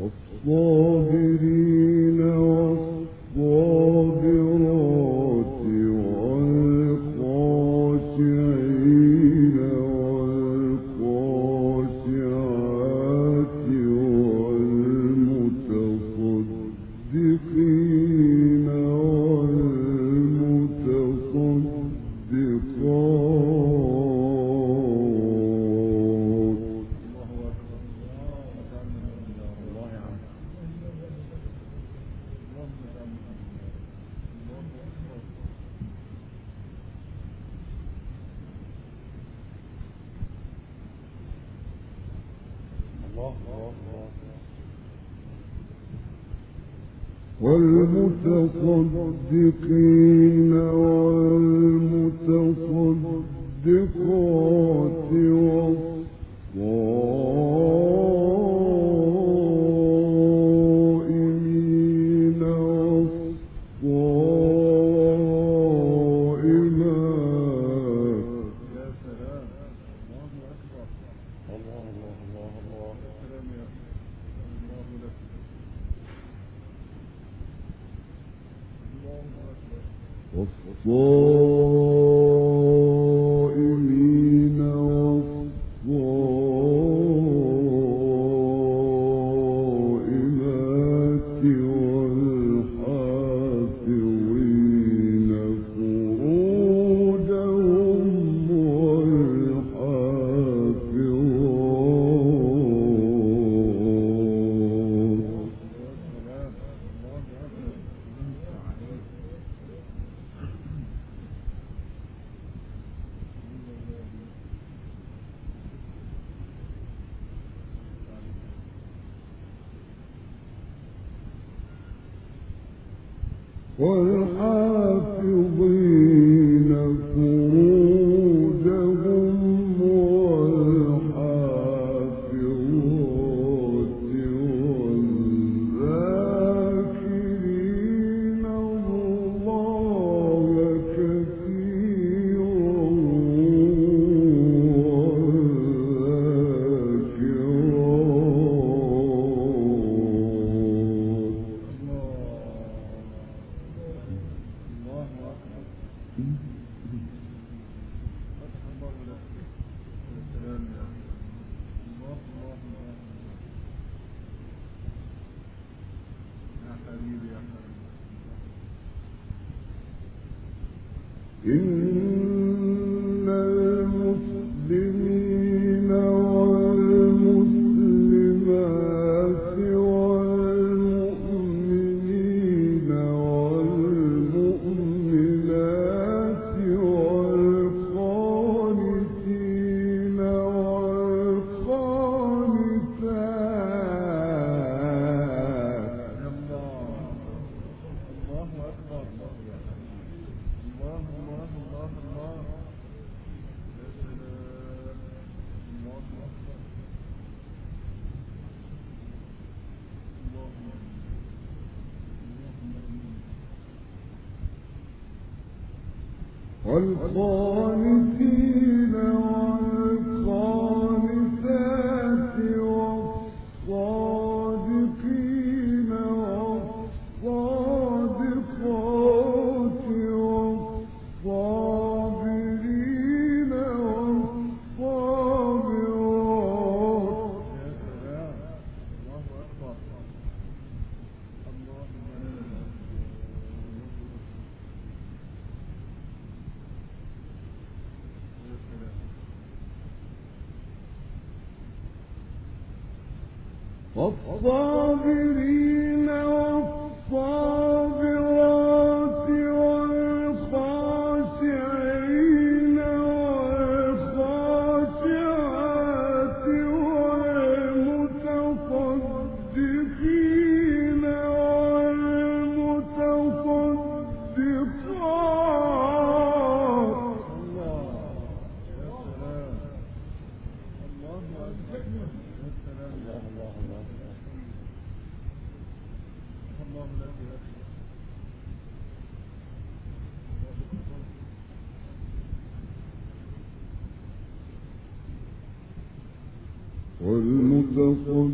الصابرين والمتصدقين Whoa. والقانتين Allah.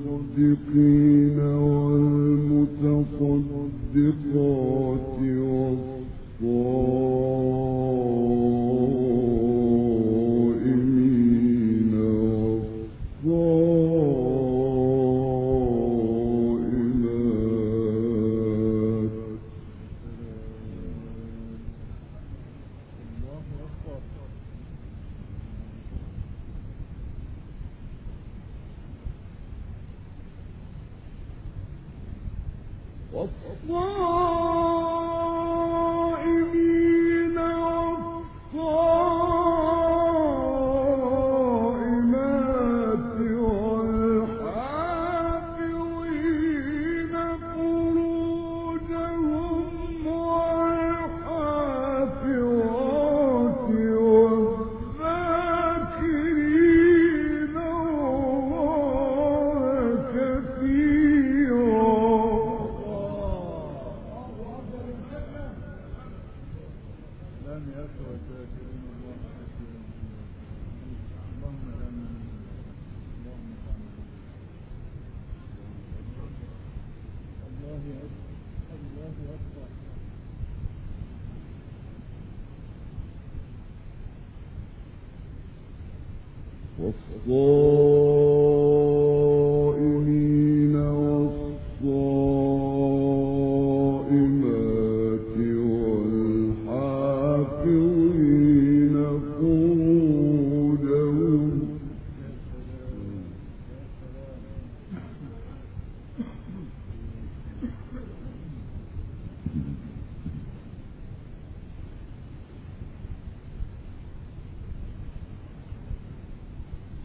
والمتصدقين والمتصدقات う。Yes.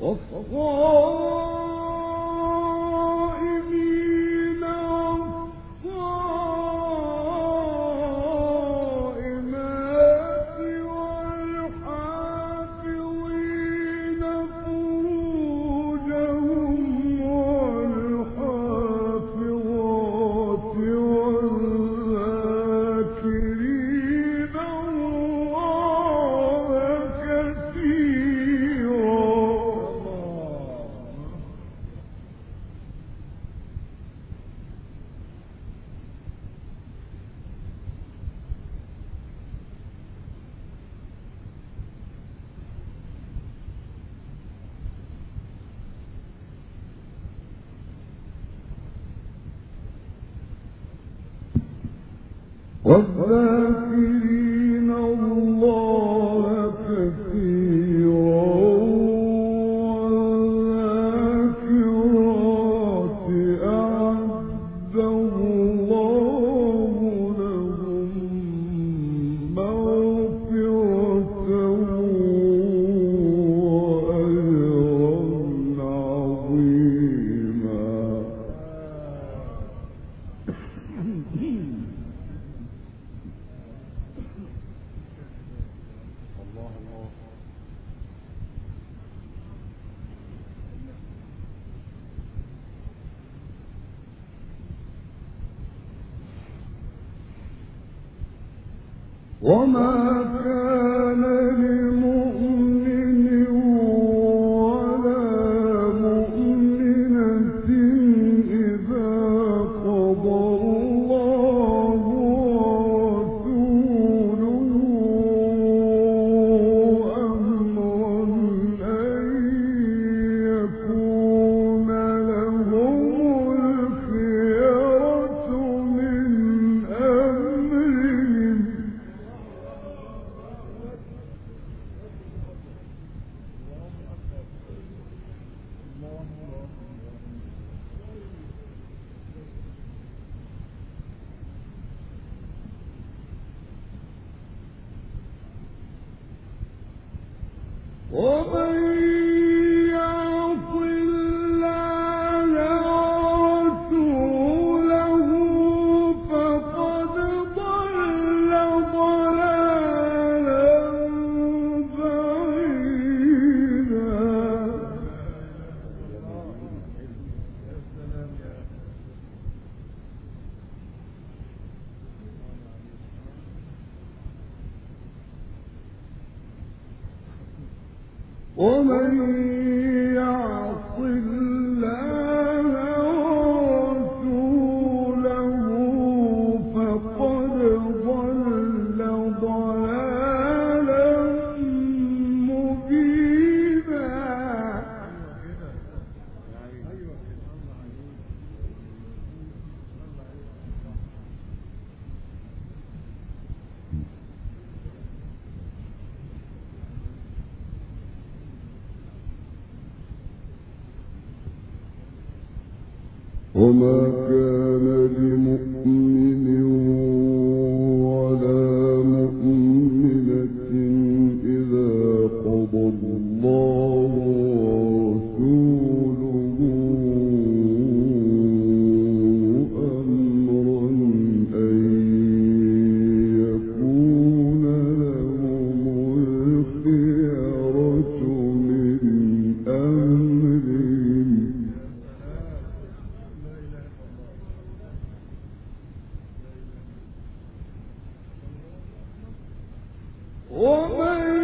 أخرى Oh. وما كان 我们 ومن يعلم وما كان لمؤمن 我们